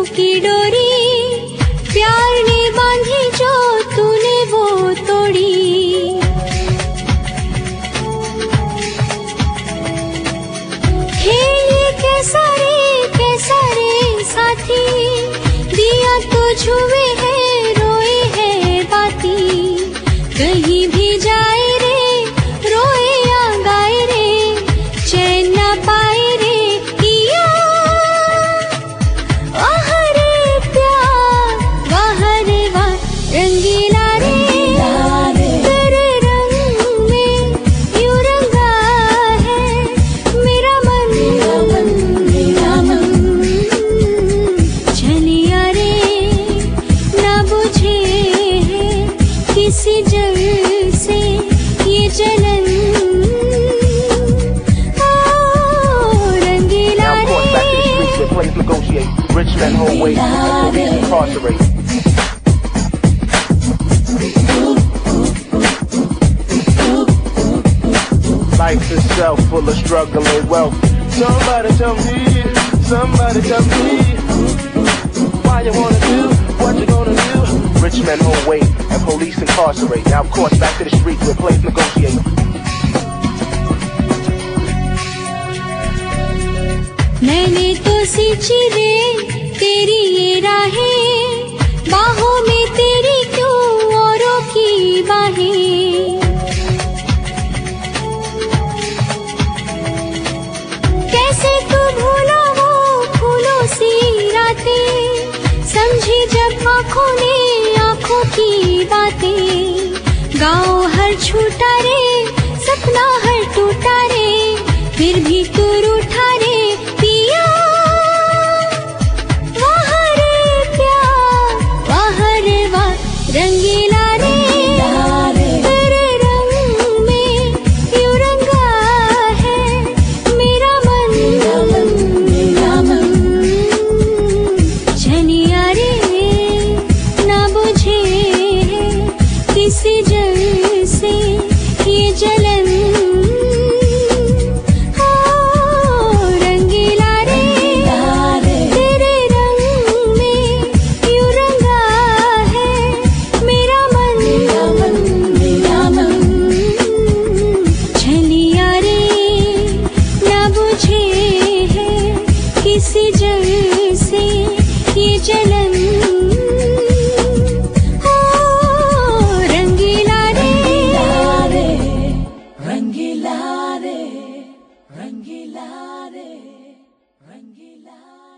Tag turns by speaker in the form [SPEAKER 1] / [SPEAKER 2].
[SPEAKER 1] सपनों की रंगीला रे तेरे रंग में यूँ रंगा है मेरा मन मेरा मन चलिया रे ना बुझे है किसी जल से ये जलन ओ, रंगीला
[SPEAKER 2] Now, of course, back to the streets
[SPEAKER 1] रे
[SPEAKER 2] where players negotiate. Rich men hold weight incarcerate. itself full of struggle and wealth. Somebody tell me, somebody tell me, why you wanna do what you gonna do? Rich men hold weight and police incarcerate. Now, of course, back to the streets where players negotiate.
[SPEAKER 1] मैंने तो सींची रे सपना हर टूटा रे, फिर भी तू रूठा रे पिया। वाह रे प्यार, वाह रे वाह
[SPEAKER 3] रंगीला रे रंगीला रे रंगीला